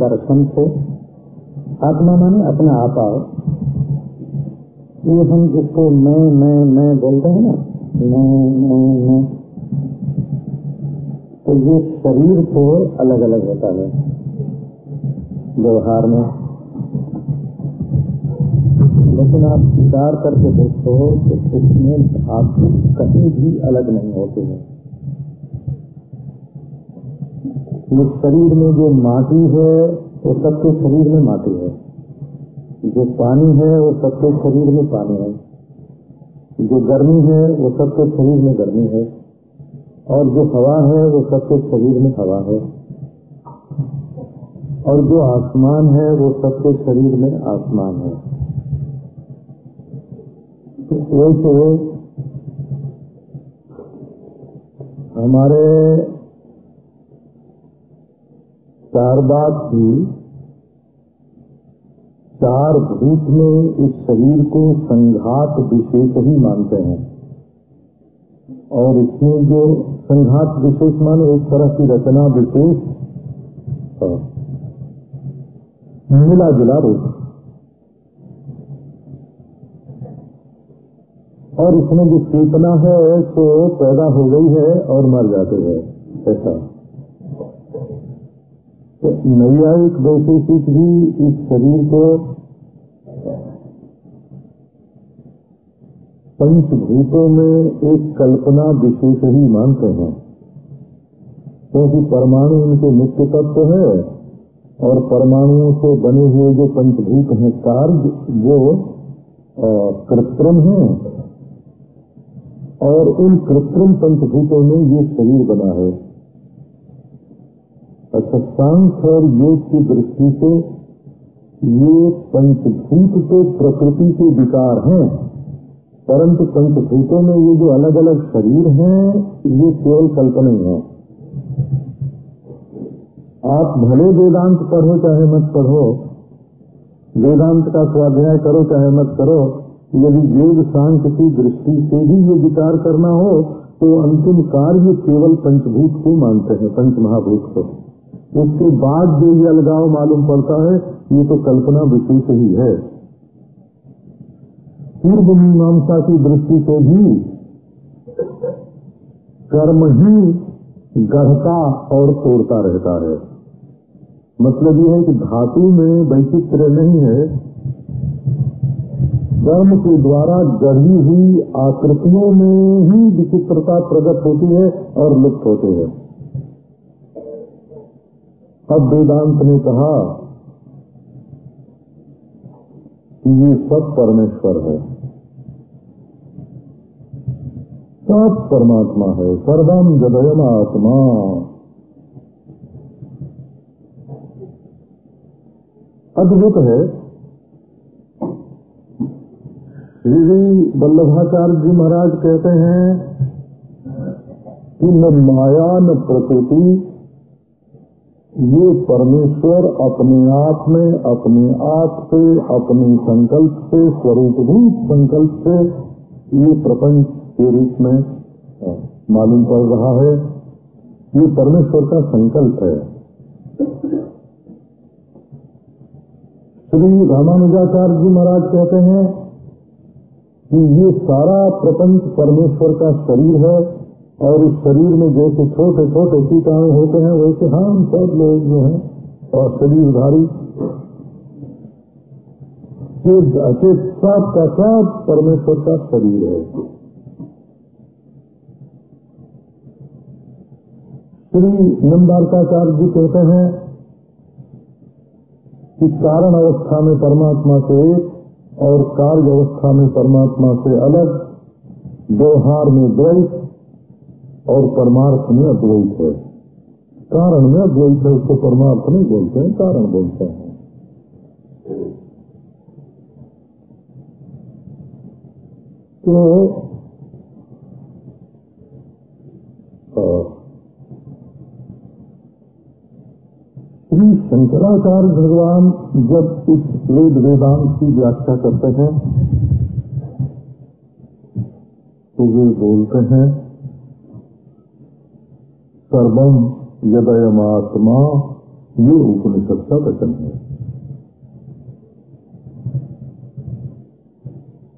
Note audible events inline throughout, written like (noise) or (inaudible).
दर्शन से आत्मा माने अपना आप ये हम जिसको मैं मैं मैं बोलते हैं ना, मैं मैं मैं। तो ये शरीर को अलग अलग होता है। व्यवहार में। लेकिन आप विचार करके देखो तो इसमें धातु कहीं भी अलग नहीं होते हैं। ये शरीर में जो माटी है, वो सबके शरीर में माटी है। जो पानी है, वो सबके शरीर में पानी है। जो गर्मी है, वो सबके शरीर में गर्मी है। और जो हवा है, वो सबके शरीर में हवा है। और जो आसमान है, वो सबके शरीर में आसमान है। तो वैसे हमारे चार बात की, चार भूत में इस शरीर को संघात विशेष ही मानते हैं। और इसमें जो संघात विशेष माने, एक तरह की रचना विशेष मिला जुला रूप। और इसमें जो चेतना है तो पैदा हो गई है और मर जाते हैं, ऐसा। तो नैयायिक वैशेषिक भी इस शरीर को पंचभूतों में एक कल्पना विशेष ही मानते हैं। क्योंकि परमाणु उनके मुख्य तत्व है और परमाणुओं से बने हुए जो पंचभूत हैं, कार्य वो कृत्रिम हैं। और उन कृत्रिम पंचभूतों में ये शरीर बना है। अच्छा और योग की दृष्टि से ये पंचभूत तो प्रकृति के विकार हैं, परंतु पंचभूतों में ये जो अलग अलग शरीर हैं, ये केवल कल्पना ही। आप भले वेदांत पढ़ो, चाहे मत पढ़ो, वेदांत का स्वाध्याय करो, चाहे मत करो, यदि योग सांख्य की दृष्टि से भी ये विचार करना हो तो अंतिम कार्य केवल पंचभूत को मानते हैं, पंच महाभूत को। उसके बाद जो ये अलगाव मालूम पड़ता है, ये तो कल्पना विशेष ही है। पूर्व मीमांसा की दृष्टि से भी कर्म ही गढ़ता और तोड़ता रहता है। मतलब ये है कि धातु में वैचित्र नहीं है। कर्म के द्वारा गढ़ी हुई आकृतियों में ही विचित्रता प्रकट होती है और लुप्त होते हैं। अब वेदांत ने कहा कि ये सब परमेश्वर है। सब परमात्मा है। सर्वम जदयम आत्मा। अद्भुत है। श्री वल्लभाचार्य जी महाराज कहते हैं कि न माया, न प्रकृति ये परमेश्वर अपने आप में, अपने आप से, अपने संकल्प से, स्वरूपभूत संकल्प से ये प्रपंच के रूप में मालूम पड़ रहा है। ये परमेश्वर का संकल्प है। श्री रामानुजाचार्य जी महाराज कहते हैं कि ये सारा प्रपंच परमेश्वर का शरीर है। और इस शरीर में जैसे छोटे छोटे कीटाणु होते हैं, वैसे हम सब लोग जो हैं, और शरीरधारी ये सब का सब परमेश्वर का शरीर है। श्री नंदारकाचार्य जी कहते हैं कि कारण अवस्था में परमात्मा से एक और कार्य अवस्था में परमात्मा से अलग, व्यवहार में द्वैत और परमार्थ में अद्वैत है। कारण में अद्वैत है, उसको परमार्थ नहीं बोलते हैं, कारण बोलते हैं। तो श्री शंकराचार्य भगवान जब इस वेद वेदांत की व्याख्या करते हैं तो वे बोलते हैं सर्वम यदयमात्मा, ये उपनिषद का वचन है।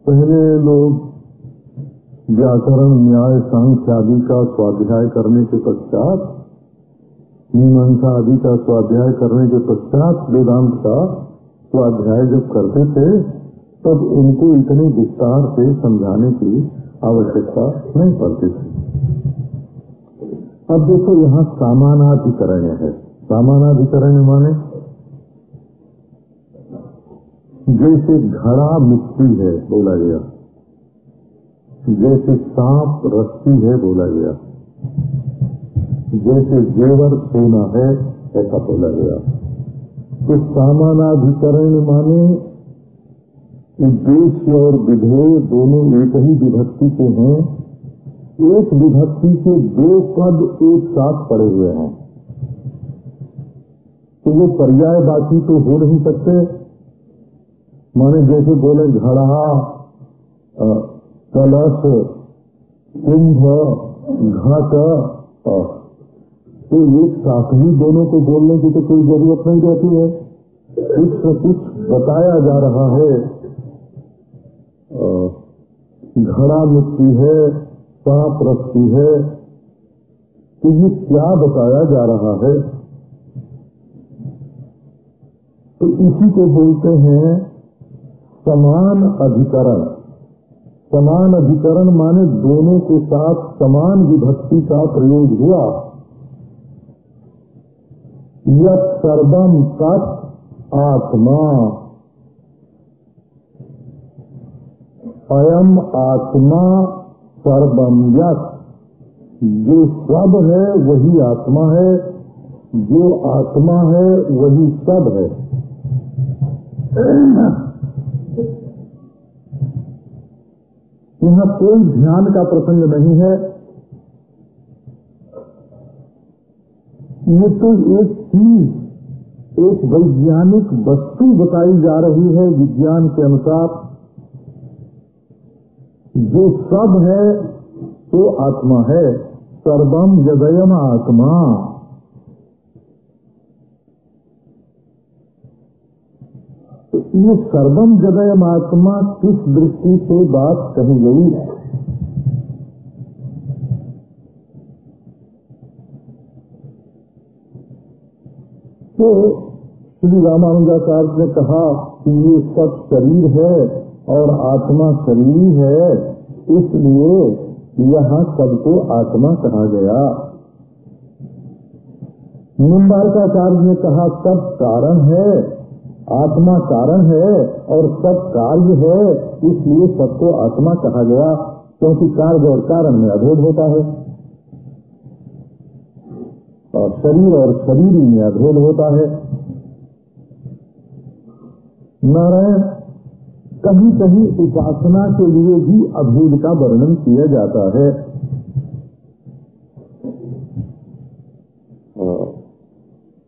पहले लोग व्याकरण, न्याय, सांख्य आदि का स्वाध्याय करने के पश्चात, मीमांसा आदि का स्वाध्याय करने के पश्चात वेदांत का स्वाध्याय जब करते थे, तब उनको इतने विस्तार से समझाने की आवश्यकता नहीं पड़ती थी। अब देखो यहाँ सामानाधिकरण है। सामानाधिकरण माने? जैसे घड़ा मिट्टी है, बोला गया। जैसे सांप रस्सी है, बोला गया। जैसे जेवर सोना है, ऐसा बोला गया। तो सामानाधिकरण माने उद्देश्य और विधेय दोनों एक ही विभक्ति के हैं एक विभक्ति के दो पद एक साथ पड़े हुए हैं। तो वो पर्याय बाकी तो हो नहीं सकते। माने जैसे बोले, घड़ा कलश, कुंभ, घट तो एक साथ ही दोनों को बोलने की तो कोई ज़रूरत नहीं रहती है। कुछ न कुछ बताया जा रहा है। घड़ा मिट्टी है सांप रखती है तो ये क्या बताया जा रहा है? तो इसी को बोलते हैं समान अधिकरण। समान अधिकरण माने दोनों के साथ समान विभक्ति का प्रयोग हुआ। यत सर्वम तत् आत्मा। अयम आत्मा सर्वम यत जो सब है, वही आत्मा है। जो आत्मा है, वही सब है। यहाँ कोई ध्यान का प्रसंग नहीं है। ये तो एक चीज़, एक वैज्ञानिक वस्तु बताई जा रही है विज्ञान के अनुसार। जो सब है तो आत्मा है। सर्वम जदयम आत्मा। तो ये सर्वम जदयम आत्मा किस दृष्टि से बात कही गई? है तो श्री रामानुजाचार्य ने कहा कि ये सब शरीर है। और आत्मा शरीर है, इसलिए यहाँ सबको आत्मा कहा गया। निम्बारकाचार्य ने कहा, सब कारण है, आत्मा कारण है और सब कार्य है, इसलिए सबको आत्मा कहा गया, क्योंकि कार्य और कारण में अभेद होता है। और शरीर और शरीर में अभेद होता है। नारायण कहीं कहीं उपासना के लिए भी अभेद का वर्णन किया जाता है।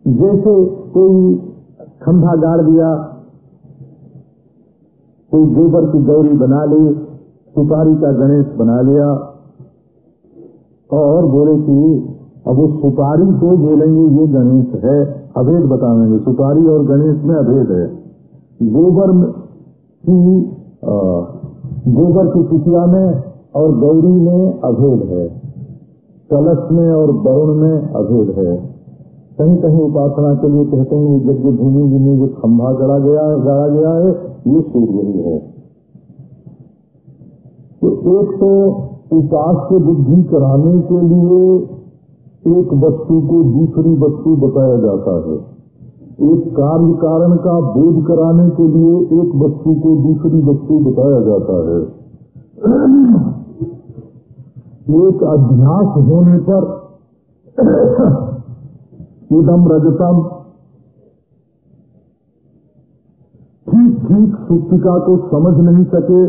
जैसे कोई खंभा गाड़ दिया, कोई गोबर की गौरी बना ली, सुपारी का गणेश बना लिया, और बोले कि अब वो सुपारी को बोलेंगे, ये गणेश है, अभेद बताएँगे, सुपारी और गणेश में अभेद है। गोबर की गोबर की कुटिया में और गौरी में अभेद है। कलश में और वरुण में अभेद है। कहीं कहीं उपासना के लिए कहते हैं यज्ञ भूमि में जो खंभा गड़ा गया गड़ा गया है, ये सूर्य ही है। तो एक तो उपास्य बुद्धि कराने के लिए एक वस्तु को दूसरी वस्तु बताया जाता है। एक कार्य कारण का बोध कराने के लिए एक वस्तु को दूसरी वस्तु बताया जाता है। एक अभ्यास होने पर इदम रजतम ठीक ठीक सुप्तिका को समझ नहीं सके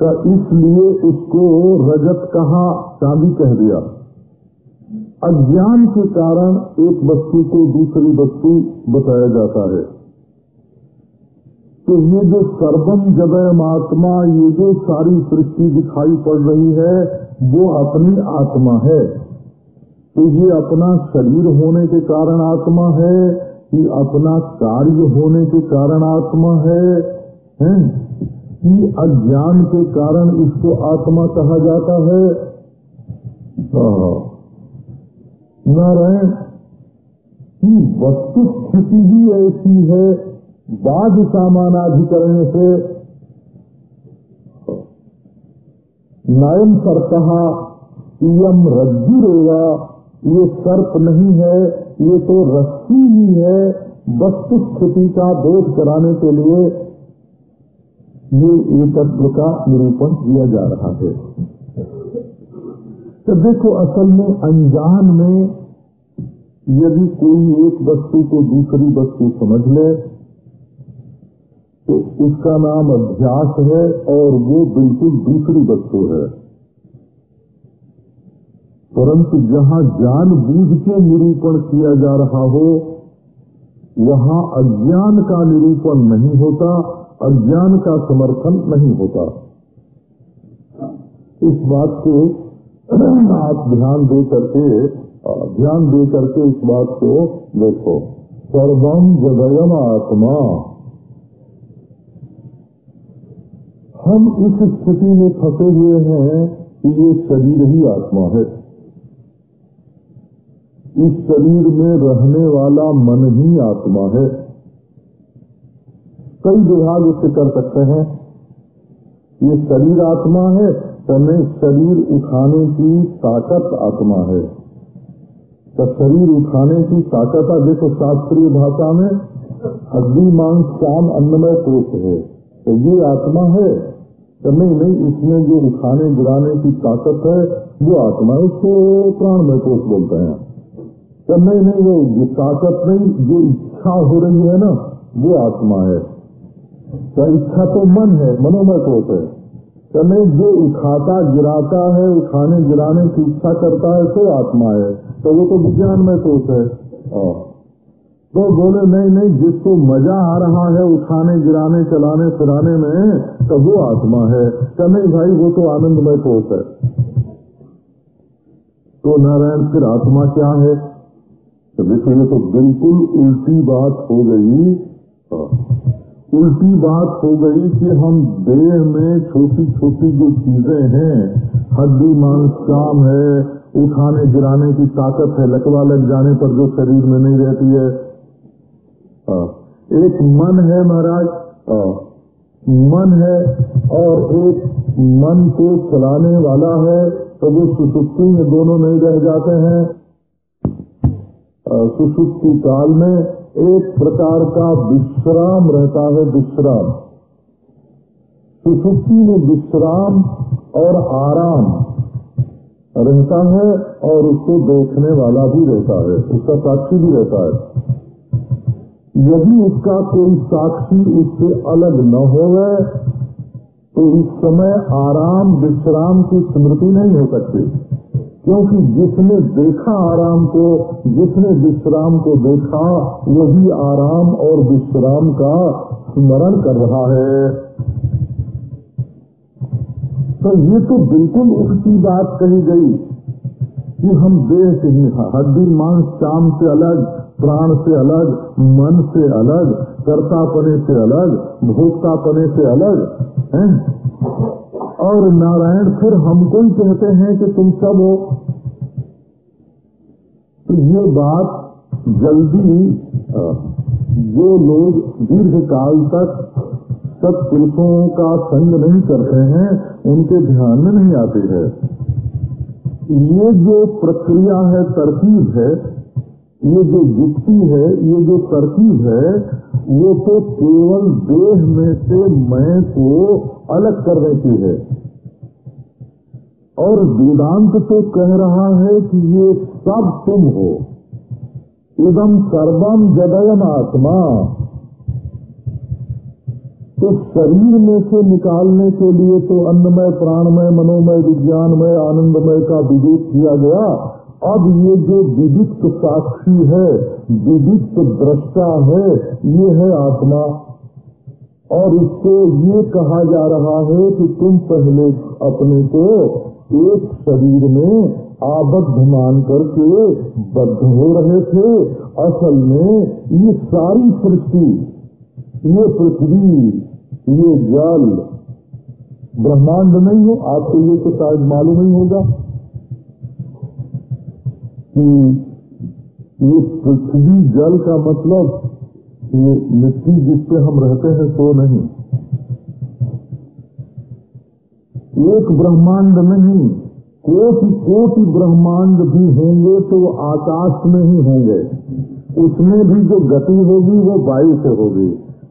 का इसलिए उसको रजत कहा, चांदी कह दिया। अज्ञान के कारण एक वस्तु को दूसरी वस्तु बताया जाता है तो ये जो सर्वम जगह आत्मा ये जो सारी सृष्टि दिखाई पड़ रही है वो अपनी आत्मा है। तो ये अपना शरीर होने के कारण आत्मा है कि अपना कार्य होने के कारण आत्मा है, है? कि अज्ञान के कारण इसको आत्मा कहा जाता है। नारायण, कि वस्तु स्थिति ही ऐसी है बाद सामानाधिकरण से। नयन कहा यम रज्जु रेगा ये सर्प नहीं है, ये तो रस्सी ही है, वस्तु स्थिति का बोध कराने के लिए ये एकत्व का निरूपण किया जा रहा है। तो देखो, असल में अनजान में यदि कोई एक वस्तु को दूसरी वस्तु समझ ले तो उसका नाम अभ्यास है और वो बिल्कुल दूसरी वस्तु है। परंतु जहाँ जान बूझ के निरूपण किया जा रहा हो, वहाँ अज्ञान का निरूपण नहीं होता, अज्ञान का समर्थन नहीं होता। इस बात को (coughs) आप ध्यान दे करके ध्यान दे करके इस बात को देखो। सर्वम जगयम आत्मा। हम इस स्थिति में फंसे हुए हैं कि ये शरीर ही आत्मा है। इस शरीर में रहने वाला मन ही आत्मा है। कई विभाग उससे कर सकते हैं। ये शरीर आत्मा है तो शरीर उठाने की ताकत आत्मा है। तो शरीर उठाने की ताकत है, देखो शास्त्रीय भाषा में हड्डी मांस काम अन्नमय कोष है। तो ये आत्मा है। तो नहीं नहीं, इसमें जो उठाने गिराने की ताकत है, वो आत्मा है, उसको प्राणमय कोष बोलते हैं। तो नहीं नहीं, वो जो ताकत नहीं, जो इच्छा हो रही है ना, वो आत्मा है। तो इच्छा तो मन है, मनोमय कोष है। नहीं जो उठाता गिराता है उठाने गिराने की इच्छा करता है तो आत्मा है। तो वो तो विज्ञान में कोष है। तो बोले नहीं नहीं जिसको मज़ा आ रहा है उठाने गिराने चलाने फिराने में तो वो आत्मा है। तो नहीं भाई वो तो आनंदमय कोष है। तो नारायण फिर आत्मा क्या है? तो देखिए तो बिल्कुल उल्टी बात हो गई। उल्टी बात हो गई कि हम देह में छोटी छोटी जो चीज़ें हैं, हड्डी, मांस काम है, उठाने, गिराने की ताकत है, लकवा लग जाने पर जो शरीर में नहीं रहती है। एक मन है महाराज मन है और एक मन को चलाने वाला है तो वो सुसुप्ति में दोनों नहीं रह जाते हैं। सुसुप्ति काल में एक प्रकार का विश्राम रहता है, विश्राम। सुसुप्ति में विश्राम और आराम रहता है और उसको देखने वाला भी रहता है, उसका साक्षी भी रहता है। यदि उसका कोई साक्षी उससे अलग न हो तो इस समय आराम, विश्राम की स्मृति नहीं हो सकती। क्योंकि जिसने देखा आराम को, जिसने विश्राम को देखा, वही आराम और विश्राम का स्मरण कर रहा है। तो ये तो बिल्कुल उसकी बात कही गई कि हम देह से ही। हड्डी मांस चाम से अलग, प्राण से अलग, मन से अलग, कर्तापने से अलग, भोक्तापने से अलग, हैं? और नारायण फिर हमको ही कहते हैं कि तुम सब हो। तो ये बात जल्दी जो लोग दीर्घ काल तक सब पुरुषों का संग नहीं करते हैं, उनके ध्यान में नहीं आती है। ये जो प्रक्रिया है तरकीब है ये जो युक्ति है, ये जो तरकीब है, वो तो केवल देह में से मैं को अलग कर की है। और वेदांत तो कह रहा है कि ये सब तुम हो। इदम सर्वम जदयन आत्मा। तो शरीर में से निकालने के लिए तो अन्नमय, प्राणमय, मनोमय, विज्ञानमय, आनंदमय का विवेक किया गया। अब ये जो विविक्त साक्षी है विविक्त दृष्टा है, ये है आत्मा। और इसको ये कहा जा रहा है कि तुम पहले अपने को एक शरीर में आबद्ध मान करके बद्ध हो रहे थे। असल में ये सारी सृष्टि, ये पृथ्वी, ये जल, ब्रह्मांड नहीं हो, आपको ये तो शायद मालूम नहीं होगा। कि ये पृथ्वी जल का मतलब ये मिट्टी जिसपे हम रहते हैं सो नहीं। एक ब्रह्मांड नहीं, कोटि कोटि ब्रह्मांड भी होंगे तो आकाश में ही होंगे। उसमें भी जो गति होगी वो वायु से होगी।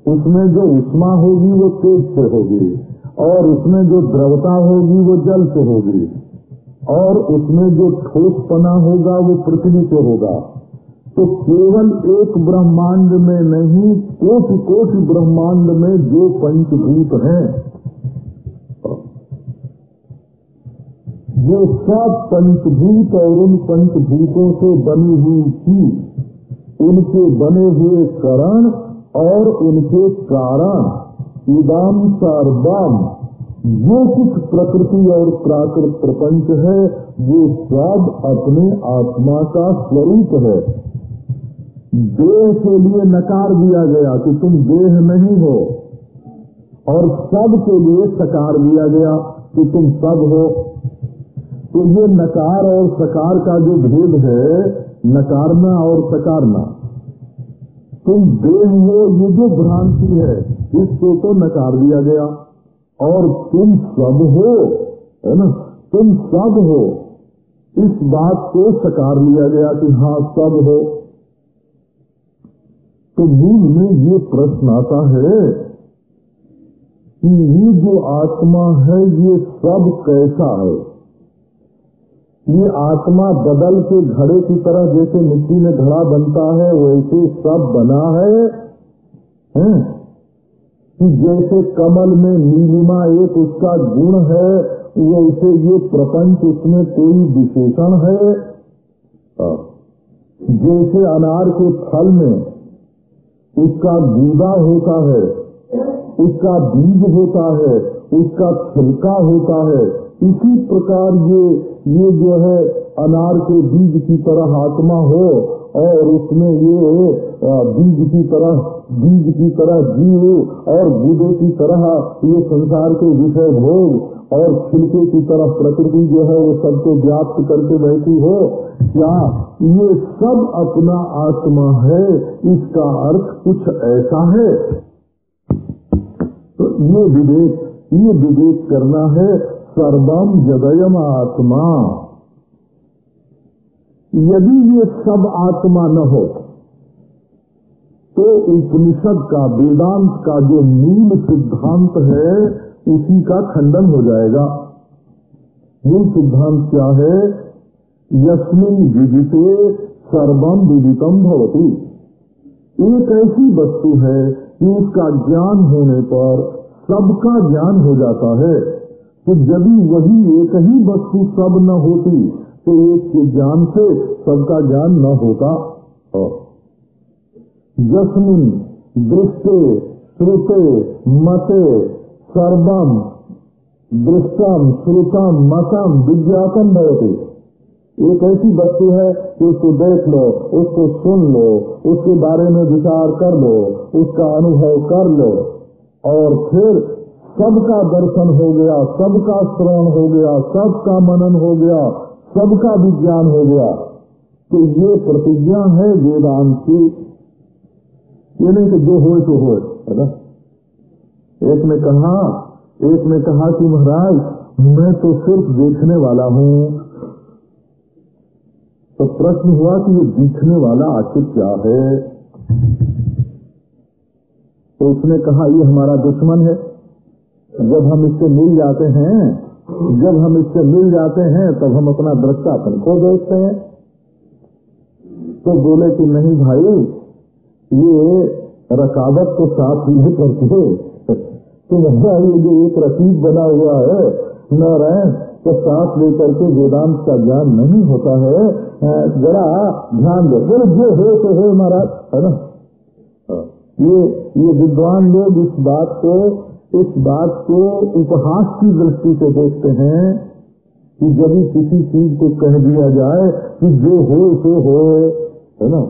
उसमें जो उष्मा होगी वो तेज से होगी। और उसमें जो द्रवता होगी वो जल से होगी। और उसमें जो ठोस पना होगा, वो पृथ्वी से होगा। तो केवल एक ब्रह्मांड में नहीं कोटि कोटि ब्रह्मांड में जो पंचभूत हैं। वो सब पंचभूत और उन पंचभूतों से बनी हुई थी। उनके बने हुए करण और उनके कारण। इदाम सर्वम जो कुछ प्रकृति और प्राकृत प्रपंच है, वो सब अपने आत्मा का स्वरूप है। देह के लिए नकार दिया गया कि तुम देह नहीं हो, और सब के लिए सकार दिया गया कि तुम सब हो। तो ये नकार और सकार का जो भेद है, नकारना और सकारना, तुम देह हो, ये जो भ्रांति है, इसको तो नकार दिया गया। और तुम सब हो है ना? तुम सब हो। इस बात को सकार लिया गया कि हाँ सब हो। तो मूल में ये प्रश्न आता है कि ये जो आत्मा है ये सब कैसा है? ये आत्मा बदल के घड़े की तरह जैसे मिट्टी में घड़ा बनता है वैसे सब बना है, है? कि जैसे कमल में नीलिमा एक उसका गुण है, वैसे ये प्रपंच उसमें कोई विशेषण है। जैसे अनार के फल में उसका गूदा होता है, उसका बीज होता है, उसका छिलका होता है, इसी प्रकार ये ये जो है अनार के बीज की तरह आत्मा हो और उसमें ये बीज की तरह, बीज की तरह जीव और बूढ़े की तरह ये संसार के विषय भोग और छिलके की तरह प्रकृति जो है वो सबको व्याप्त करके बैठी हो। क्या ये सब अपना आत्मा है? इसका अर्थ कुछ ऐसा है। तो ये विवेक ये विवेक करना है सर्वम जदयम आत्मा यदि ये सब आत्मा न हो तो उपनिषद का वेदांत का जो मूल सिद्धांत है उसी का खंडन हो जाएगा मूल सिद्धांत क्या है यस्मिन विदिते सर्वम विदितम भवती एक ऐसी वस्तु है कि उसका ज्ञान होने पर सबका ज्ञान हो जाता है तो यदि वही एक ही वस्तु सब न होती तो एक के ज्ञान से सबका ज्ञान न होता। जस्मिन, दृष्टे, श्रुते, मते, सर्वम, दृष्टम, श्रुतम, मतम विज्ञापन भवती। एक ऐसी वस्तु है कि उसको देख लो, उसको सुन लो, उसके बारे में विचार कर लो, उसका अनुभव कर लो, और फिर सबका दर्शन हो गया, सबका श्रवण हो गया, सबका मनन हो गया, सबका विज्ञान हो गया। तो ये प्रतिज्ञा है वेदांत की। ये नहीं कि जो हो तो हो है ना? एक ने कहा, एक ने कहा कि महाराज, मैं तो सिर्फ़ देखने वाला हूँ। तो प्रश्न हुआ कि ये दिखने वाला आखिर क्या है? तो उसने कहा, ये हमारा दुश्मन है। जब हम इससे मिल जाते हैं, जब हम इससे मिल जाते हैं, तब हम अपना दृष्टापन को देखते हैं। तो बोले कि नहीं भाई, ये रकावट को साथ ही करते। तो ये जो एक रसीद बना हुआ है, नारायण तो साथ लेकर के वेदांत का ज्ञान नहीं होता है। जरा ध्यान दो। बोले, जो हो तो हो, महाराज, है ना? ये ये विद्वान लोग इस बात को इस बात को उपहास की दृष्टि से देखते हैं कि जब किसी चीज़ को कह दिया जाए कि जो हो, सो हो, है ना?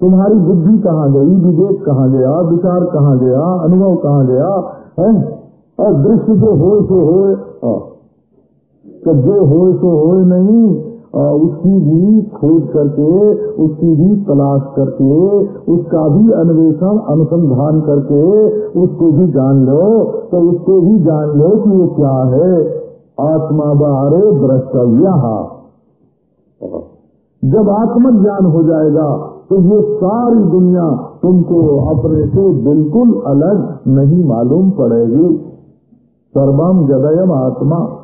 तुम्हारी बुद्धि कहाँ गई? विवेक कहाँ गया? विचार कहाँ गया? अनुभव कहाँ गया? है? और दृश्य जो हो, सो हो। तो जो हो, सो हो, नहीं उसकी भी खोज करके, उसकी भी तलाश करके, उसका भी अन्वेषण, अनुसंधान करके उसको भी जान लो। तो उसको भी जान लो कि वो क्या है। आत्मा बारे द्रष्टव्य। जब आत्मज्ञान हो जाएगा तो ये सारी दुनिया तुमको अपने से बिल्कुल अलग नहीं मालूम पड़ेगी। सर्वम जदयम आत्मा।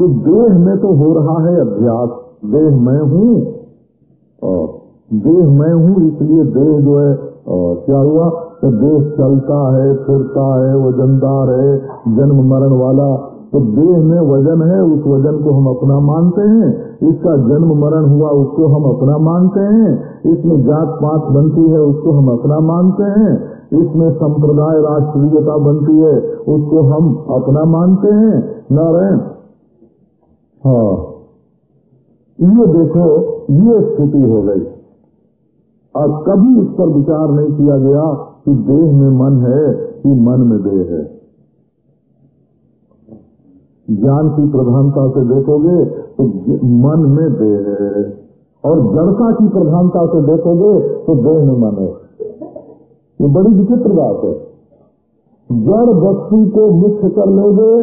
तो देह में तो हो रहा है अभ्यास, देह मैं हूँ, और देह मैं हूँ, इसलिए देह जो है, और क्या हुआ? तो देह चलता है, फिरता है वजनदार है, जन्म मरण वाला। तो देह में वज़न है, उस वज़न को हम अपना मानते हैं। इसका जन्म मरण हुआ, उसको हम अपना मानते हैं। इसमें जात पात बनती है, उसको हम अपना मानते हैं। इसमें संप्रदाय, राष्ट्रीयता बनती है, उसको हम अपना मानते हैं। नारायण हाँ। ये देखो, ये स्थिति हो गई। और कभी इस पर विचार नहीं किया गया कि देह में मन है कि मन में देह है। ज्ञान की प्रधानता से देखोगे तो मन में देह है। और जड़ता की प्रधानता से देखोगे तो देह में मन है। ये बड़ी विचित्र बात है। जड़ वस्तु को मुख्य कर लोगे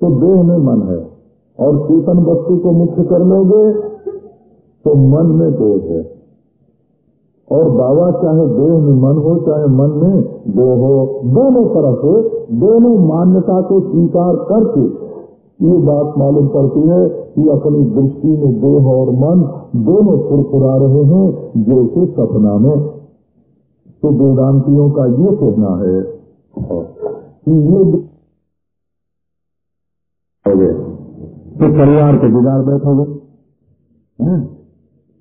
तो देह में मन है। और चेतन वस्तु को मुख्य कर लोगे तो मन में देह है। और बाबा चाहे देह में मन हो, चाहे मन में देह हो, दोनों तरह से, दोनों मान्यता को स्वीकार करके ये बात मालूम पड़ती है कि अपनी दृष्टि में देह और मन दोनों फुरफुरा रहे हैं, जैसे सपना में। तो वेदांतियों का ये कहना है, कि ये परिवार को बिगाड़ बैठोगे?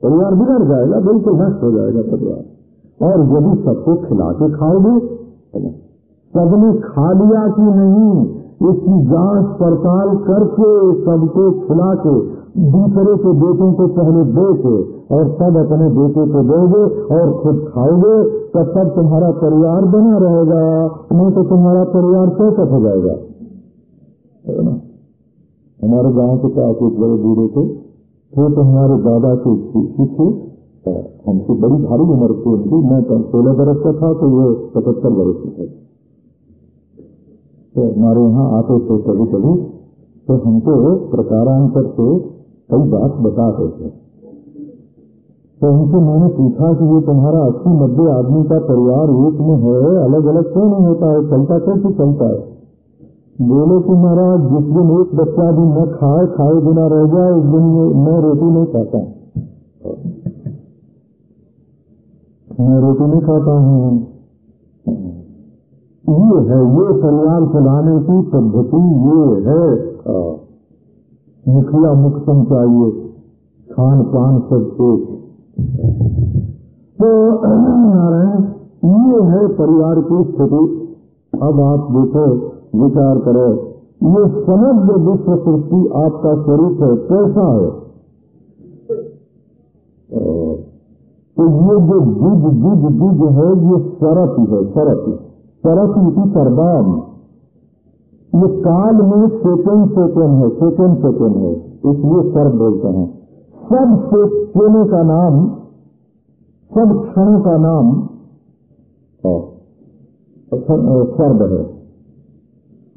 परिवार बिगड़ जाएगा, बिल्कुल नष्ट हो जाएगा परिवार। और यदि सबको खिला के खाओगे सबने खा लिया कि नहीं, इसकी जाँच पड़ताल करके सबको खिला के, दूसरे के बेटों को पहले दे के और सब अपने बेटे को दोगे और खुद खाओगे तो तब तुम्हारा परिवार बना रहेगा। नहीं तो तुम्हारा परिवार चौकट हो जाएगा। है ना? हमारे गाँव के पास एक बड़े बूढ़े थे, वो तो हमारे दादा के थे हमसे बड़ी भारी उम्र की उनकी मैं सोलह बरस का था तो वो पचहत्तर बरस की था। तो हमारे यहाँ आते थे कभी कभी तो हमको प्रकारांतर से कई बात बताते थे तो उनसे मैंने पूछा कि ये तुम्हारा अस्सी नब्बे आदमी का परिवार एक में है अलग अलग क्यों नहीं होता है? चलता कैसे चलता है? बोले कि महाराज, जिस दिन एक बच्चा भी न खाए खाए बिना रह जाए, उस दिन मैं रोटी नहीं खाता। मैं रोटी नहीं खाता हूँ। ये है, ये परिवार चलाने की पद्धति ये है। मुखिया मुक्तम चाहिए खान पान सब तो (clears throat) नारायण, ये है परिवार की स्थिति। अब आप देखो विचार करो, ये समग्र विश्व सृष्टि आपका स्वरूप है, कैसा है? तो ये जो बुज बुज बुज है, ये सरत है सरत सरत इति सर्वाम। ये काल में सेकेंड सेकेंड है सेकेंड सेकेंड है, इसलिए सर्व बोलते हैं। सब सेकेंडों का नाम, सब क्षणों का नाम सर्व है।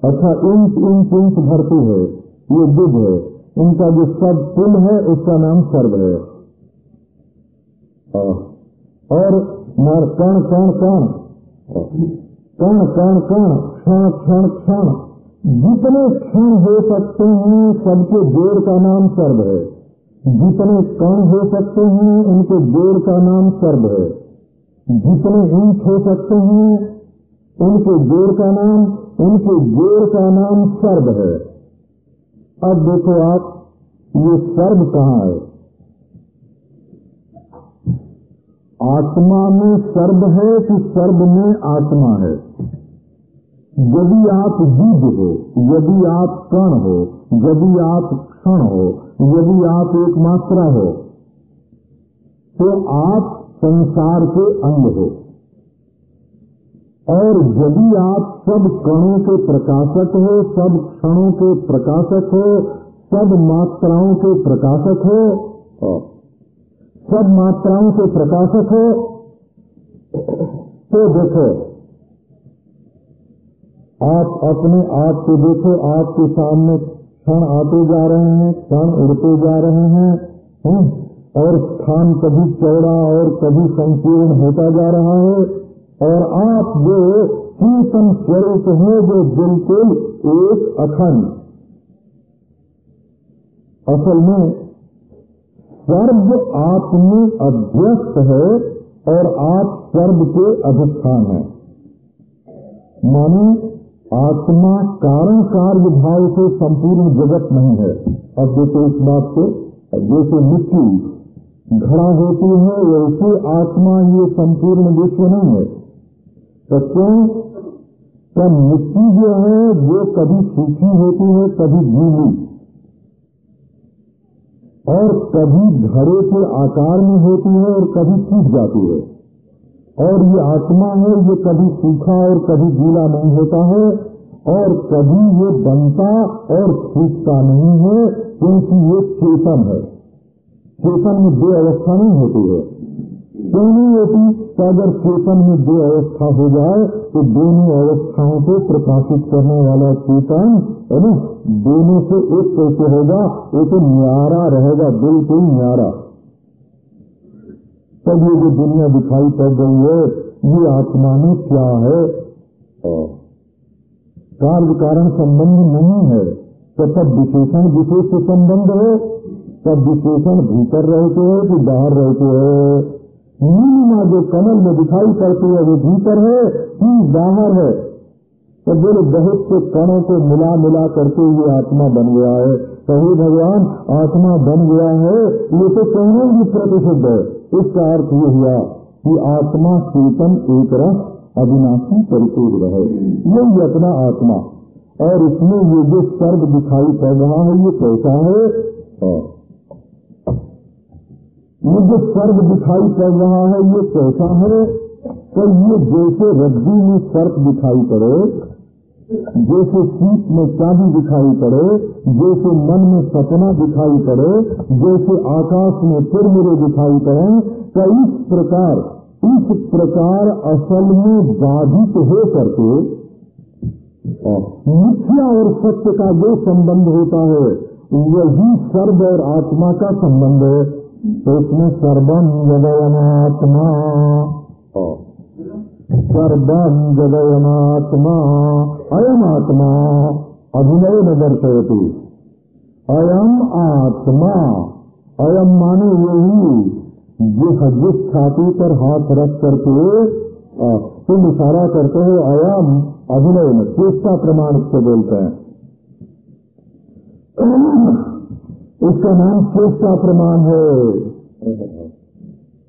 अच्छा इंच इंच इंच भरती है, ये बुध है। इनका जो सब पुल है, उसका नाम सर्व है। और कण कण कण। कण कण कण, क्षण क्षण क्षण। जितने क्षण हो सकते हैं, सबके जोड़ का नाम सर्व है। जितने कण हो सकते हैं, उनके जोड़ का नाम सर्व है। जितने इंच हो सकते हैं, उनके जोड़ का नाम उनके जोड़ का नाम सर्व है। अब देखो आप, ये सर्व कहाँ है? आत्मा में सर्व है कि सर्व में आत्मा है? यदि आप युद्ध हो, यदि आप कण हो, यदि आप क्षण हो, यदि आप एक मात्रा हो तो आप संसार के अंग हो। और यदि आप सब कणों के प्रकाशक हो, सब क्षणों के प्रकाशक हो, सब मात्राओं के प्रकाशक हो सब मात्राओं के प्रकाशक हो तो देखो, आप अपने आप को देखो, आपके सामने क्षण आते जा रहे हैं, क्षण उड़ते जा रहे हैं? और स्थान कभी चौड़ा और कभी संकीर्ण होता जा रहा है और आप जो चेतन स्वरूप है जो बिल्कुल एक अखंड। असल में सर्व आप में अभ्यस्त है और आप सर्व के अधिष्ठान है। मानो आत्मा कारण कार्य भाव से संपूर्ण जगत नहीं है। अब देखो इस बात को जैसे मिट्टी घड़ा होती है, वैसे आत्मा ये संपूर्ण विश्व नहीं है। तो क्यों तो मिट्टी जो है, वो कभी सूखी होती है, कभी गीली और कभी घड़े के आकार में होती है और कभी टूट जाती है। और ये आत्मा है, ये कभी सूखा और कभी गीला नहीं होता है, और कभी ये बनता और सूखता नहीं है, क्योंकि ये चेतन है। चेतन में दो अवस्था नहीं होती है। नहीं होती अगर चेतन में दो अवस्था हो जाए तो दोनों अवस्थाओं को प्रकाशित करने वाला चेतन, है ना? दोनों से एक कैसे होगा? वो तो न्यारा रहेगा, बिल्कुल न्यारा। तब ये जो दुनिया दिखाई पड़ गई है, ये आत्मा में क्या है? कार्य कारण संबंध नहीं है। तो तब विशेषण, विशेष संबंध है। तब विशेषण भीतर रहते हैं कि बाहर रहते हैं। नीलिमा जो कमल में दिखाई पड़ती है, वो भीतर है, कि बाहर है। तो बोले, बहुत से कणों को मिला मिला करके ये आत्मा बन गया है। तो हे भगवान, आत्मा बन गया है, ये तो कहने भी प्रतिशुद्ध है। इसका अर्थ ये हुआ कि आत्मा चेतन एक रस अविनाशी परिपूर्ण रहे। यही अपना आत्मा। और इसमें ये जो सर्ग दिखाई पड़ रहा है, ये कैसा है। जो सर्प दिखाई पड़ रहा है, ये कैसा है? तो ये जैसे रद्दी में सर्प दिखाई पड़े, जैसे सीप में चांदी दिखाई पड़े, जैसे मन में सपना दिखाई पड़े, जैसे आकाश में तिरमिरे दिखाई पड़े तो इस प्रकार इस प्रकार असल में बाधित हो करके मिथ्या और सत्य का जो संबंध होता है, वही सर्व और आत्मा का संबंध है। इसमें सर्वम जगयनात्मा सर्वम जगयनात्मा अयम आत्मा अभिनय न दर्शयती। अयम आत्मा। अयम माने यही जिस जिस छाती पर हाथ रख करके तुम इशारा करते हो अयम अभिनय में चेष्टा प्रमाण से बोलते हैं। उसका नाम चेष्टा प्रमाण है।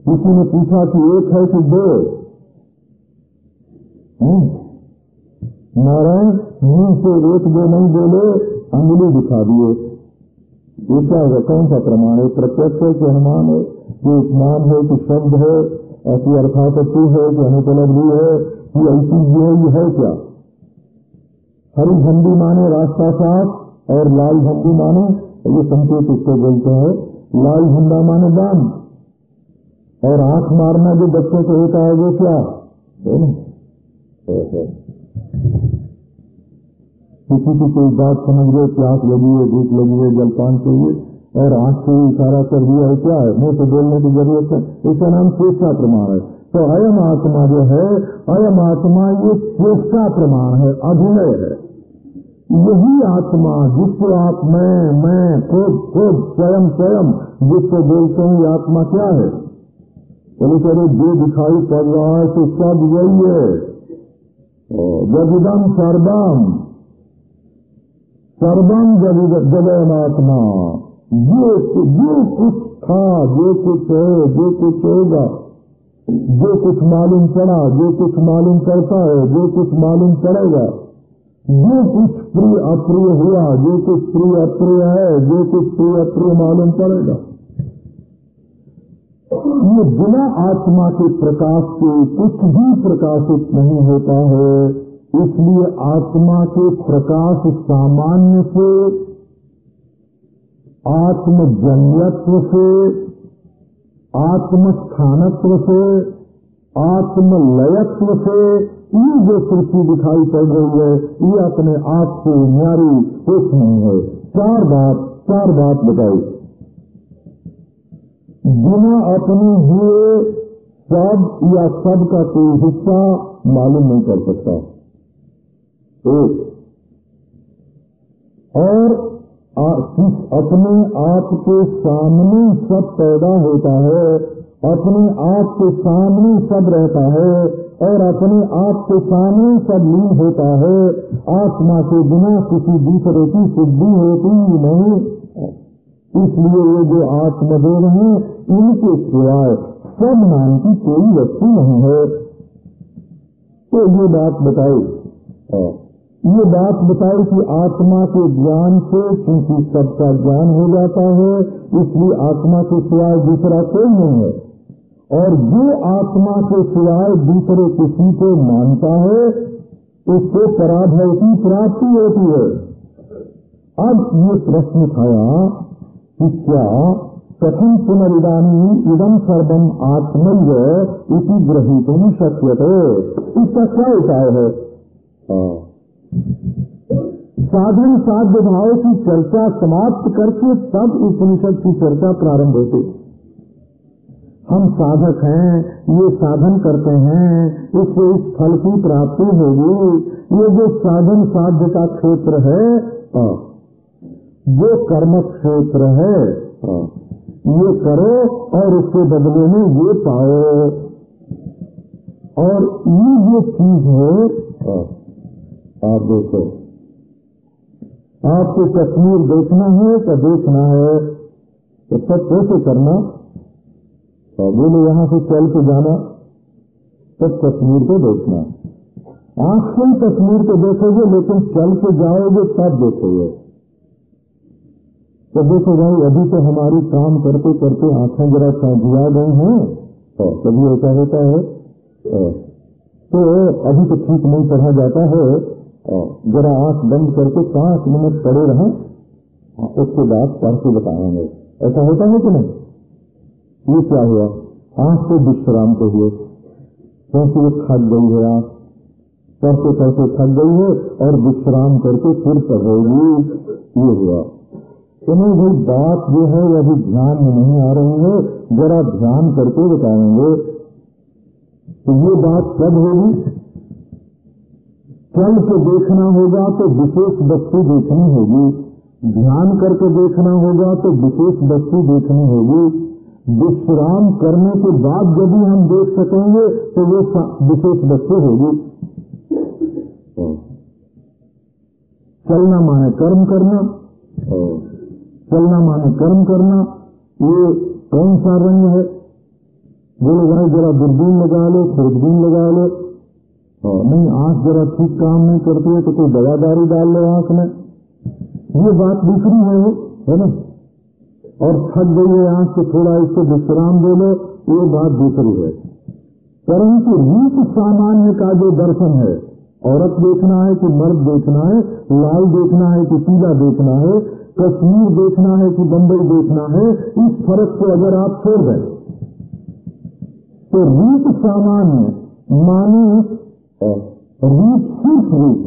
किसी ने पूछा कि एक है कि दो? नारायण, मुँह से एक दो नहीं बोले अंगुली दिखा दिए। क्या कौन सा प्रमाण है? प्रत्यक्ष है कि अनुमान है? कि उपमान है कि शब्द है। ऐसी अर्थात है कि अनुपलब्धि है। कि ऐसी ये ये है क्या? हरी झंडी माने रास्ता साफ़ और लाल झंडी माने ये संकेत उसको बोलते हैं, लाल झंडा माने दान और आँख मारना जो बच्चों को होता है वो क्या? किसी की कोई बात समझ गए प्यास लगी है, भूख लगी है, जलपान चाहिए, और आँख से इशारा कर दिया है, क्या है? मुँह से बोलने की ज़रूरत है। इसका नाम चेष्टा प्रमाण है। तो अयम आत्मा जो है, अयम आत्मा ये चेष्टा प्रमाण है, अभिनय है। यही आत्मा जिसको आप मैं मैं, खुद खुद, स्वयं स्वयं, जिसको बोलते हैं, ये आत्मा क्या है? बोले चलो, जो दिखाई पड़ रहा है तो सब वही है। जगिदम सर्वम। सर्वम आत्मा। जो जो कुछ था जो कुछ है जो कुछ होगा। जो कुछ मालूम पड़ा, जो कुछ मालूम करता है, जो कुछ मालूम पड़ेगा। जो कुछ प्रिय अप्रिय हुआ, जो कुछ प्रिय अप्रिय है, जो कुछ प्रिय अप्रिय मालूम पड़ेगा। ये बिना आत्मा के प्रकाश के कुछ भी प्रकाशित नहीं होता है। इसलिए आत्मा के प्रकाश सामान्य से, आत्मजन्यत्व से, आत्मस्थानत्व से, आत्मलयत्व से ये जो सृष्टि दिखाई पड़ रही है, ये अपने आप से न्यारी कुछ नहीं है। चार बात चार बात बताई। बिना अपने हुए सब या सब का कोई हिस्सा मालूम नहीं कर सकता। एक, और अपने आप के सामने सब पैदा होता है, अपने आप के सामने सब रहता है और अपने आप के सामने सब लीन होता है। आत्मा के बिना किसी दूसरे की सिद्धि होती ही नहीं। इसलिए ये जो आत्मदेव हैं, इनके सिवाय सब नाम की कोई वस्तु नहीं है। तो ये बात बताई। ये बात बताई कि आत्मा के ज्ञान से, क्योंकि सबका ज्ञान हो जाता है, इसलिए आत्मा के सिवाय दूसरा कोई नहीं है। और जो आत्मा के सिवाय दूसरे किसी को मानता है, उसको पराभव की प्राप्ति होती है। अब ये प्रश्न उठाया कि क्या कथम पुनरिदानी इदम सर्वम आत्मय इसी ग्रहित शक्य इसका क्या उपाय है। साधन साध्य भाव की चर्चा समाप्त करके तब उपनिषद की चर्चा प्रारंभ होती। हम साधक हैं, ये साधन करते हैं, इससे इस फल की प्राप्ति होगी। ये जो साधन साध्य का क्षेत्र है जो कर्म क्षेत्र है ये करो और उसके बदले में ये पाओ। और ये जो चीज़ है आप देखो, आपको कश्मीर देखना है क्या देखना है? तो सब कैसे करना? तो बोले, यहाँ से चल के जाना, तब कश्मीर को देखना। आँख से कश्मीर को देखोगे, लेकिन चल के जाओगे, तब देखोगे। तो देखो भाई, अभी तो हमारी काम करते करते आँखें जरा सौंधिया गई हैं तो कभी ऐसा होता है तो अभी तो ठीक नहीं पढ़ा जाता है जरा आँख बंद करके पाँच मिनट पड़े रहें उसके बाद पढ़ के बताएँगे। ऐसा होता है कि नहीं? ये क्या हुआ? आँख को विश्राम को हुए क्योंकि वो थक गई है आँख? पढ़ते पढ़ते थक गई है और विश्राम करके फिर पढ़ेगी ये हुआ। तो नहीं भाई बात जो है अभी ध्यान में नहीं आ रही है, जरा ध्यान करके बताएँगे। तो ये बात कब होगी? चल के देखना होगा तो विशेष वस्तु देखनी होगी। ध्यान करके देखना होगा तो विशेष वस्तु देखनी होगी। विश्राम करने के बाद यदि हम देख सकेंगे तो वो विशेष वस्तु होगी। चलना माने कर्म करना। चलना माने कर्म करना। ये कौन सा रंग है? बोले भाई जरा दूरबीन लगा लो दूरबीन लगा लो। हाँ, नहीं आँख जरा ठीक काम नहीं करती है तो कोई दवा दारू डाल लो आँख में। ये बात दूसरी है वो है ना? और थक गई है आँख से थोड़ा इसको विश्राम दे लो, ये बात दूसरी है। परंतु रूप सामान्य का जो दर्शन है, औरत देखना है कि मर्द देखना है, लाल देखना है कि पीला देखना है, कश्मीर देखना है कि बम्बई देखना है, इस फ़र्क को अगर आप छोड़ दें तो रूप सामान्य माने रूप सिर्फ़ रूप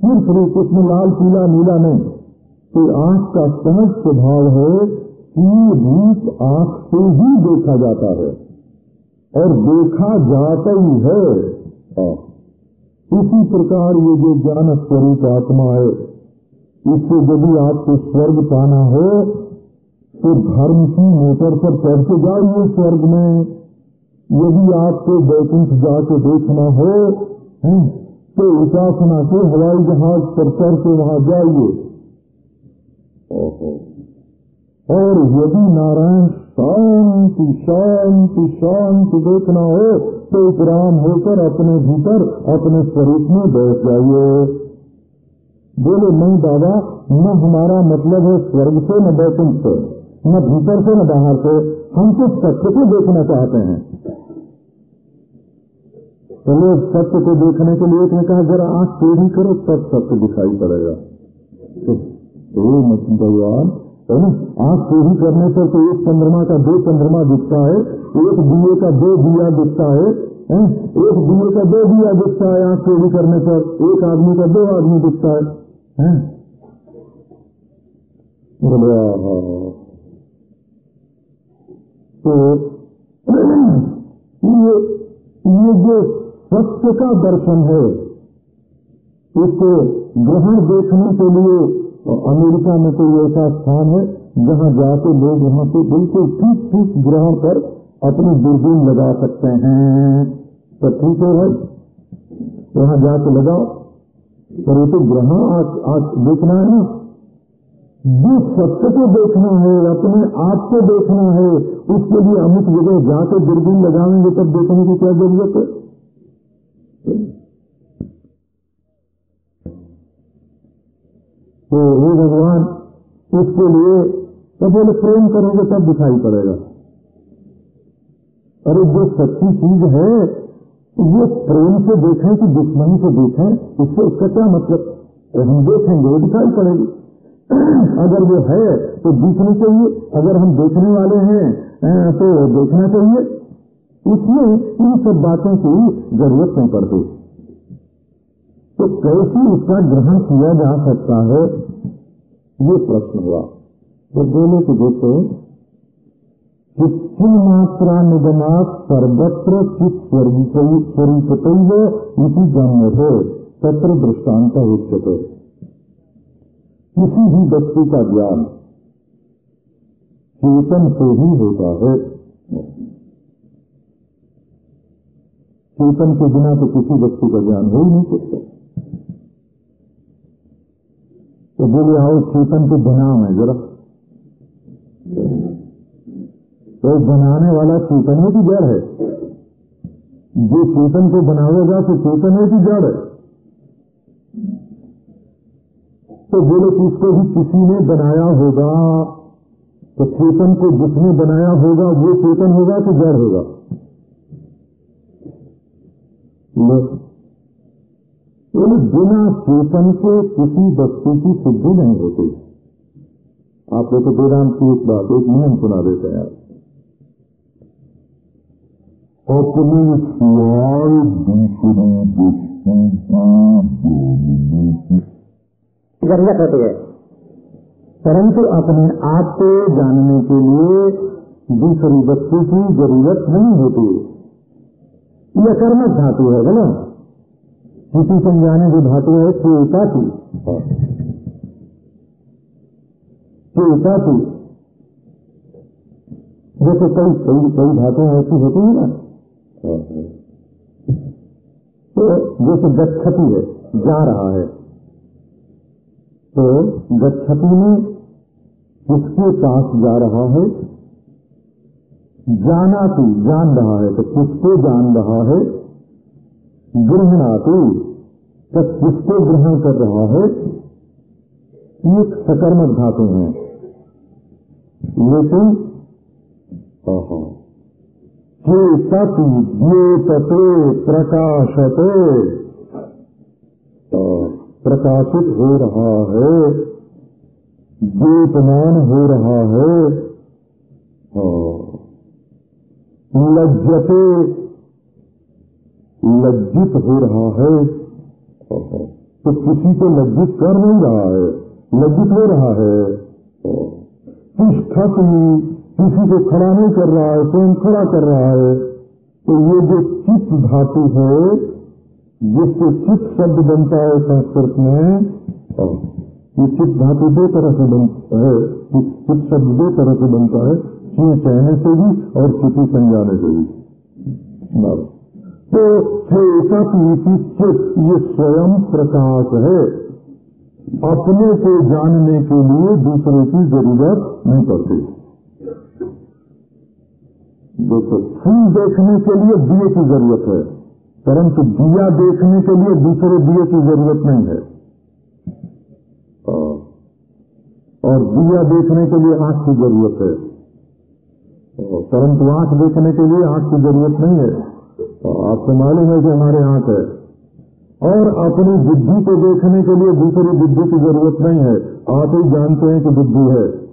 सिर्फ़ रूप उसमें लाल, पीला, नीला नहीं तो आँख का सहज स्वभाव है कि रूप आँख से ही देखा जाता है और देखा जाता ही है। इसी प्रकार ये जो ज्ञान स्वरूप आत्मा है इससे यदि आपको स्वर्ग पाना हो तो धर्म की मोटर पर चढ़ के जाइए स्वर्ग में। यदि आपको बैकुंठ जाके देखना हो है, तो उपासना के हवाई जहाज़ पर चढ़ के वहाँ जाइए। और यदि नारायण शांति शांति शांति देखना हो तो उपराम होकर अपने भीतर, अपने स्वरूप में बैठ जाइए। बोले, नहीं दादा न हमारा मतलब है स्वर्ग से न बैकुंठ से, न भीतर से न बाहर से। हम तो सत्य को देखना चाहते हैं। चलो सत्य को देखने के लिए उसने कहा, जरा आँख टेढ़ी करो, तब सत्य दिखाई पड़ेगा। तो भगवान है ना आँख टेढ़ी करने पर तो एक चंद्रमा का दो चंद्रमा दिखता है, एक दिए का दो दिया दिखता है? एक दिए का दो दिया दिखता है आँख टेढ़ी करने पर, एक आदमी का दो आदमी दिखता है, हैं? तो (clears throat) ये ये जो सत्य का दर्शन है, इसको ग्रहण देखने के लिए अमेरिका में कोई ऐसा स्थान है जहाँ जाके लोग वहाँ पे बिल्कुल ठीक ठीक ग्रहण पर अपनी दूरबीन लगा सकते हैं। तो ठीक है भाई। वहाँ जाके लगाओ। पर तो ग्रहण आज आज देखना है ना। जो सत्य को देखना है, अपने आप को देखना है। उसके लिए अमुक जगह जाकर दूरबीन लगाएँगे तब देखने की क्या ज़रूरत है? तो हे भगवान उसके लिए तो बोले प्रेम करोगे तब दिखाई पड़ेगा। अरे जो सच्ची चीज़ है वो प्रेम से देखें कि दुश्मनी से देखें, इससे उसका क्या मतलब? हम देखेंगे, वो दिखाई पड़ेगी। (clears throat) अगर वो है तो दिखनी चाहिए। अगर हम देखने वाले हैं तो देखना चाहिए। इसमें इन सब बातों की ज़रूरत नहीं पड़ती। तो कैसे उसका ग्रहण किया जा सकता है? ये प्रश्न हुआ। तो बोले कि देखो चित्तिन मात्रा निगमात सर्वत्र चित स्वरूप इसी जन्म है तत्र दृष्टांत उच्चते किसी भी वस्तु का ज्ञान चेतन से ही होता है। चेतन के बिना तो किसी वस्तु का ज्ञान हो ही नहीं सकता। बोले आओ चेतन को बनाओ है जरा। तो बनाने वाला चेतन है कि जड़ है। जो चेतन को बनावेगा तो चेतन है कि जड़ है। तो बोले कि इसको भी किसी ने बनाया होगा तो चेतन को जिसने बनाया होगा, वो चेतन होगा कि जड़ होगा? बोले बिना चेतन के किसी वस्तु की सिद्धि नहीं होती। आप लोग तो वेदांत की एक बात एक नियम सुना देते हैं। अपने सिवाय दूसरी वस्तु को ज़रूरत होती है। परंतु अपने आप को जानने के लिए दूसरी वस्तु की ज़रूरत नहीं होती। यह कर्मक धातु है बोलो किसी समझाने की धातु है चेता की चेता की जैसे कई कई कई धातुएँ ऐसी होती है ना। तो जैसे गच्छति है, जा रहा है तो गच्छति में किसके पास जा रहा है? जाना थी जान रहा है तो किसको जान रहा है? ग्रहणाती तो किसको ग्रहण कर रहा है? एक सकर्मक धातु है। लेकिन के चेतति द्योतते प्रकाशते प्रकाशित हो रहा है द्योतमान हो रहा है लज्जते, लज्जित हो रहा है। तो किसी को लज्जित कर नहीं रहा है, लज्जित हो रहा है। तिष्ठति किसी को खड़ा नहीं कर रहा है, स्वयं खड़ा कर रहा है? तो ये जो चित्त धातु है, जिससे चित्त शब्द बनता है संस्कृत में ये चित्त धातु दो तरह से बनता है, चित्त शब्द दो तरह से बनता है चिन्ह कहने से भी और चिति समझाने से भी। तो चित्त ये स्वयं प्रकाश है। अपने को जानने के लिए दूसरे की ज़रूरत नहीं पड़ती। देखो, फूल देखने के लिए दिए की ज़रूरत है, परंतु दिया देखने के लिए दूसरे दिए की ज़रूरत नहीं है। और दिया देखने के लिए आँख की ज़रूरत है। परंतु आँख देखने के लिए आँख की ज़रूरत नहीं है। आपको मालूम है कि हमारे आँख है और अपनी बुद्धि को देखने के लिए दूसरी बुद्धि की ज़रूरत नहीं है। आप ही जानते हैं कि बुद्धि है।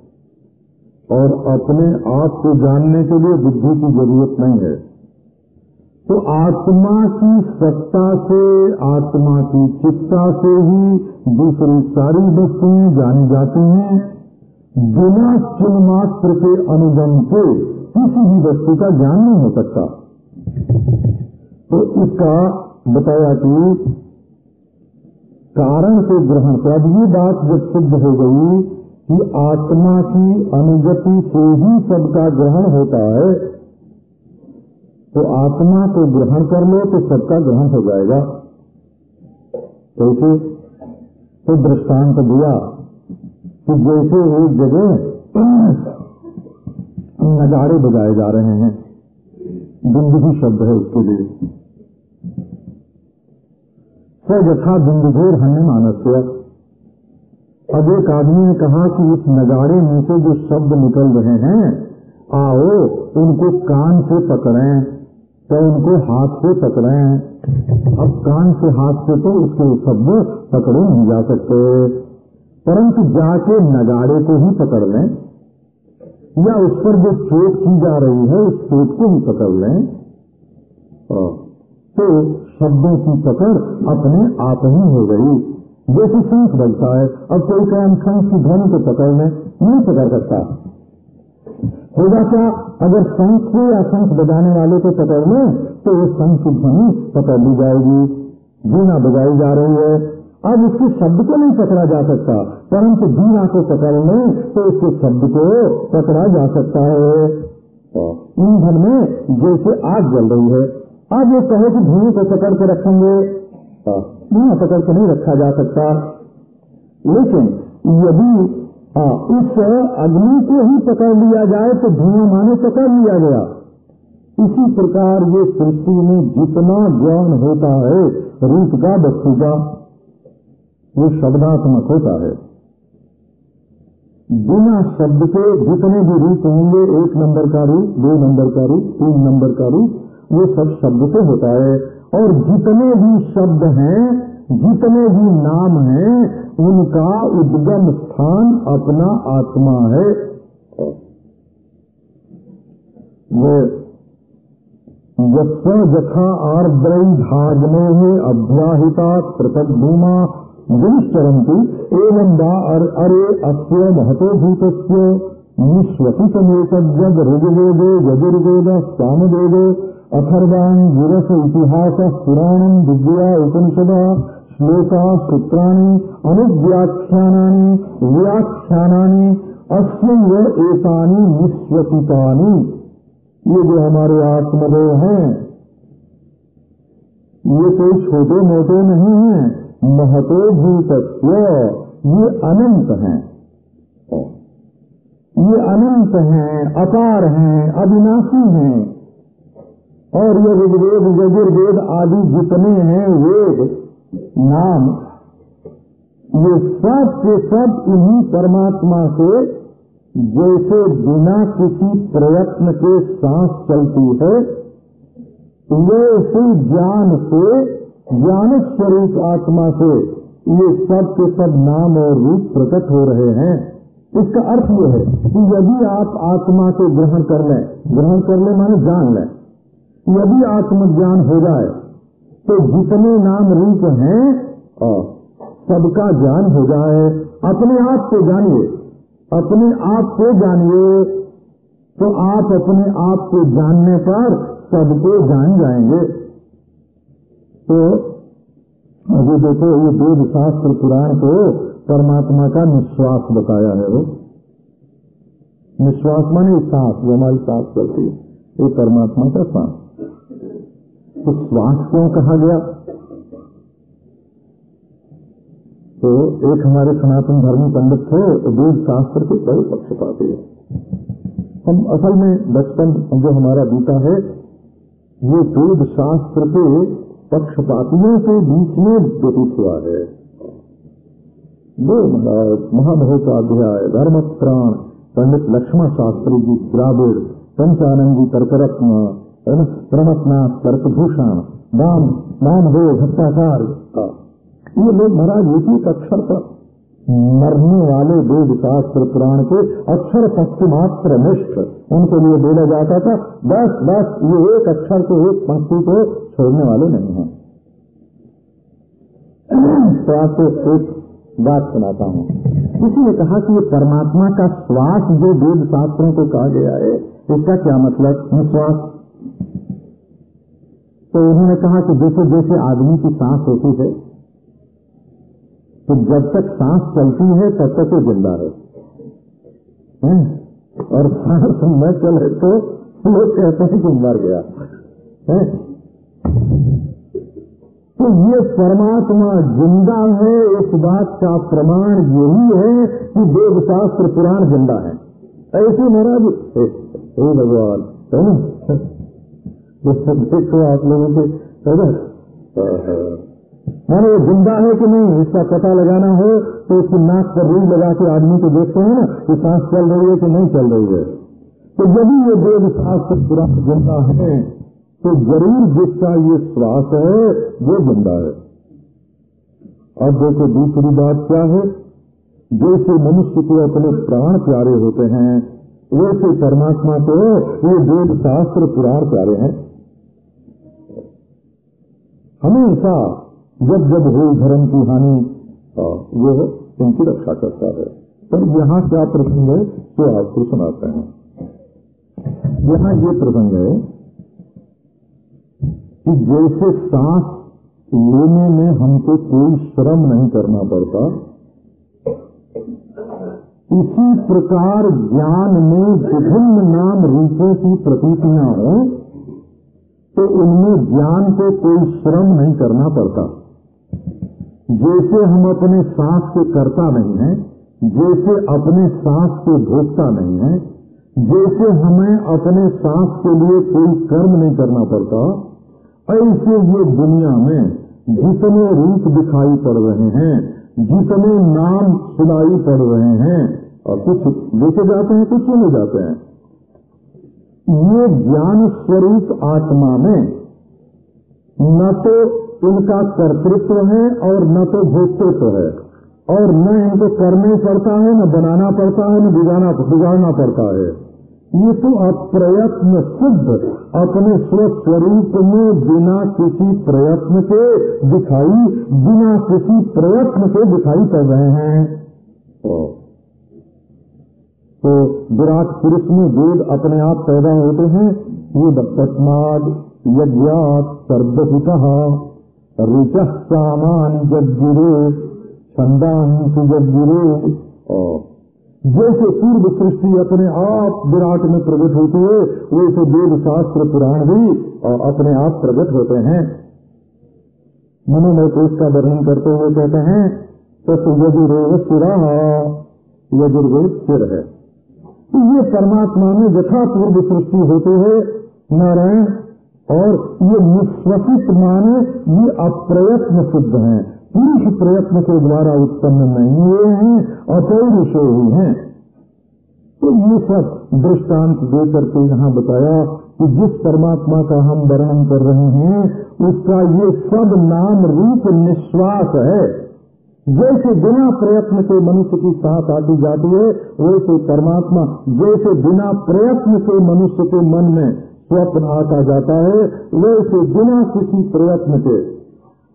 और अपने आप को जानने के लिए बुद्धि की ज़रूरत नहीं है। तो आत्मा की सत्ता से, आत्मा की चित्ता से ही दूसरी सारी वस्तुएँ जानी जाती हैं। बिना चिन्मात्र के अनुगम के किसी भी वस्तु का ज्ञान नहीं हो सकता। तो इसका बताया कि कारण से ग्रहण से अब ये बात जब सिद्ध हो गई कि आत्मा की अनुगति से ही सबका ग्रहण होता है तो आत्मा को ग्रहण कर लो तो सबका ग्रहण हो जाएगा। कैसे तो दृष्टांत दिया कि जैसे एक जगह (clears throat) नजारे बजाए जा रहे हैं बिंदु शब्द है उसके लिए। स यथा बिंदुघोर हन्य मानस्य अब एक आदमी ने कहा कि इस नगाड़े में से जो शब्द निकल रहे हैं, आओ उनको कान से पकड़ें तो उनको हाथ से पकड़ें। अब कान से हाथ से तो उसके शब्द पकड़े नहीं जा सकते। परंतु जाके नगाड़े को ही पकड़ लें। या उस पर जो चोट की जा रही है, उस चोट को ही पकड़ लें। तो शब्दों की पकड़ अपने आप ही हो गई। जैसे शंख बजता है अब कोई कहे हम शंख की ध्वनि को पकड़ लें, नहीं पकड़ सकता। होगा क्या? अगर शंख को या शंख बजाने वाले को पकड़ लें तो वो शंख की ध्वनि पकड़ ली जाएगी। बीना बजाई जा रही है। अब उसके शब्द को नहीं पकड़ा जा सकता। परंतु बीना को पकड़ लें तो उसके शब्द को पकड़ा जा सकता है। ईंधन में जैसे आग जल रही है अब ये कहे कि धुएँ को पकड़ के रखेंगे। धुआँ पकड़ के नहीं रखा जा सकता। लेकिन यदि इस अग्नि को ही पकड़ लिया जाए तो धुआँ माने पकड़ लिया गया। इसी प्रकार ये सृष्टि में जितना ज्ञान होता है रूप का वस्तु का वो शब्दात्मक होता है। बिना शब्द के जितने भी रूप होंगे, एक नंबर का रूप, दो नंबर का रूप, तीन नंबर का रूप, वो सब शब्द से होता है। और जितने भी शब्द हैं, जितने भी नाम हैं, उनका उद्गम स्थान अपना आत्मा है। वो जस्व जखा आर्द्रई में अभ्याहिता पृथक भूमा विनिश्चरंती एवं वा अरे अस्य महतो भूत निश्वसित जग ऋग्वेदो, यजुर्वेद, सामवेदो अथर्वाण गिरस इतिहास पुराण विद्या उपनिषद, श्लोका, सूत्राणि, अनुव्याख्यानानि, व्याख्यानानि एकानी निस्वसितानि। ये जो हमारे आत्मदेव हैं, ये कोई छोटे मोटे नहीं हैं, महतो भूत ये अनंत हैं। ये अनंत हैं, अपार हैं, अविनाशी हैं। और ये ऋग्वेद, यजुर्वेद आदि जितने हैं, वेद, नाम, ये सब के सब इन्हीं परमात्मा से जैसे बिना किसी प्रयत्न के सांस चलती है, वैसे ज्ञान से ज्ञान स्वरूप आत्मा से ये सब के सब नाम और रूप प्रकट हो रहे हैं। इसका अर्थ ये है कि यदि आप आत्मा को ग्रहण कर लें, ग्रहण कर ले माने जान लें, यदि आत्मज्ञान हो जाए तो जितने नाम रूप हैं सबका ज्ञान हो जाए। अपने आप को जानिए, अपने आप को जानिए तो आप अपने आप को जानने पर सबको जान जाएँगे। तो अभी देखो, ये वेद शास्त्र पुराण को परमात्मा का निश्वास बताया है वो। निश्वास माने सांस जो हमारी सांस चलती है। ये परमात्मा का सांस। तो श्वास क्यों कहा गया? तो एक हमारे सनातन धर्मी पंडित थे तो वेद शास्त्र के बड़े पक्ष पाते हैं। हम असल में बचपन जो हमारा बीता है, ये वेद शास्त्र के पक्षपातियों के बीच में व्यतीत हुआ है। दो महामहोपाध्याय धर्म प्राण पंडित लक्ष्मण शास्त्री जी द्राविड़, पंचानंदी तर्करत्न प्रमथनाथ तर्कभूषण नाम नाम हो भ्रष्टाचार ये लोग महाराज एक एक अक्षर पर मरने वाले वेद शास्त्र पुराण के अक्षर पश्चिमात्र निष्ठ। उनके लिए बोला जाता था, बस बस, ये एक अक्षर को एक पंक्ति को छोड़ने वाले नहीं हैं। तो आपको एक बात सुनाता हूँ। किसी ने कहा कि ये परमात्मा का श्वास जो वेद शास्त्रों को कहा गया है, इसका क्या मतलब श्वास? तो उन्होंने कहा कि जैसे जैसे आदमी की सांस होती है तो जब तक सांस चलती है तब तक वो ज़िंदा है, है? और सांस न चले तो लोग कहते हैं कि मर गया। है? तो ये परमात्मा ज़िंदा है इस बात का प्रमाण यही है कि देव शास्त्र पुराण ज़िंदा है। ऐसे महाराज हे भगवान है ना? (laughs) देखो आप लोगों के है ना? मानो वो ज़िंदा है कि नहीं, इसका पता लगाना हो तो उसकी नाक पर रुई लगा के आदमी को देखते हैं ना, कि सांस चल रही है कि नहीं चल रही है। तो यदि ये देव शास्त्र पुराण ज़िंदा है तो ज़रूर जिसका ये श्वास है, वो ज़िंदा है। अब देखो दूसरी बात क्या है, जैसे मनुष्य को अपने प्राण प्यारे होते हैं, वैसे परमात्मा को ये वेद शास्त्र पुराण प्यारे हैं। हमेशा जब जब हो धर्म की हानि वो इनकी रक्षा करता है। पर यहाँ क्या प्रसंग है? तो आपको सुनाते हैं। यहाँ ये प्रसंग है कि जैसे सांस लेने में हमको कोई श्रम नहीं करना पड़ता, इसी प्रकार ज्ञान में विभिन्न नाम रूपों की प्रतीतियाँ हो तो उनमें ज्ञान को कोई श्रम नहीं करना पड़ता। जैसे हम अपने सांस के करता नहीं है, जैसे अपने सांस के भोगता नहीं है, जैसे हमें अपने सांस के लिए कोई कर्म नहीं करना पड़ता, ऐसे ये दुनिया में जितने रूप दिखाई पड़ रहे हैं, जितने नाम सुनाई पड़ रहे हैं, और कुछ देखे जाते हैं, कुछ सुने जाते हैं, ये ज्ञान स्वरूप आत्मा में न तो इनका कर्तृत्व है और न तो भोक्तृत्व है। और न इनको करना पड़ता है, न बनाना पड़ता है, न बिगाना, बिगाड़ना पड़ता है। ये तो अप्रयत्न सिद्ध अपने स्वस्वरूप में बिना किसी प्रयत्न के दिखाई, बिना किसी प्रयत्न के दिखाई पड़ रहे हैं। तो विराट पुरुष में वेद अपने आप पैदा होते हैं। ये तस्माद यज्ञात सर्वहित ऋच सामान छंदांश जैसे पूर्व सृष्टि अपने आप विराट में प्रकट होती है वैसे वेद शास्त्र पुराण भी और अपने आप प्रकट होते हैं। मनोमय कोष का वर्णन करते हुए कहते हैं तस् यजुर्वेद सिरा यजुर्वेद सिर है। तो ये परमात्मा में यथा पूर्व सृष्टि होती है नारायण और ये निश्वसित माने ये अप्रयत्न सिद्ध हैं। पुरुष प्रयत्न के द्वारा उत्पन्न नहीं हुए हैं अपौरुषे ही हैं। तो ये सब दृष्टांत दे करके यहाँ बताया कि जिस परमात्मा का हम वर्णन कर रहे हैं, उसका ये सब नाम रूप निश्वास है। जैसे बिना प्रयत्न के मनुष्य की सांस आती जाती है, वैसे परमात्मा जैसे बिना प्रयत्न के मनुष्य के मन में स्वप्न आता जाता है वैसे बिना किसी प्रयत्न के,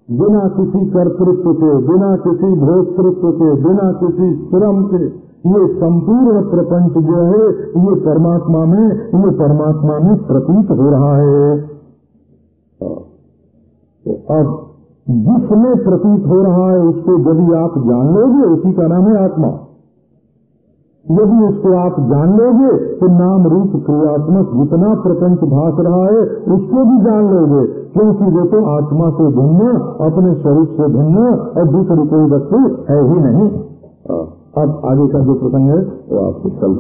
बिना किसी कर्तृत्व के, बिना किसी भोक्तृत्व के, बिना किसी श्रम के, ये संपूर्ण प्रपंच जो है, ये परमात्मा में, ये परमात्मा में प्रतीत हो रहा है। तो अब जिसमें प्रतीत हो रहा है, उसको यदि आप जान लोगे, उसी का नाम है आत्मा। यदि उसको आप जान लोगे तो नाम रूप क्रियात्मक जितना प्रपंच भाष रहा है, उसको भी जान लोगे। क्योंकि वो तो आत्मा से भिन्न, अपने स्वरूप से भिन्न, और दूसरी कोई वस्तु है ही नहीं। अब आगे का जो प्रसंग है, वो आपको कल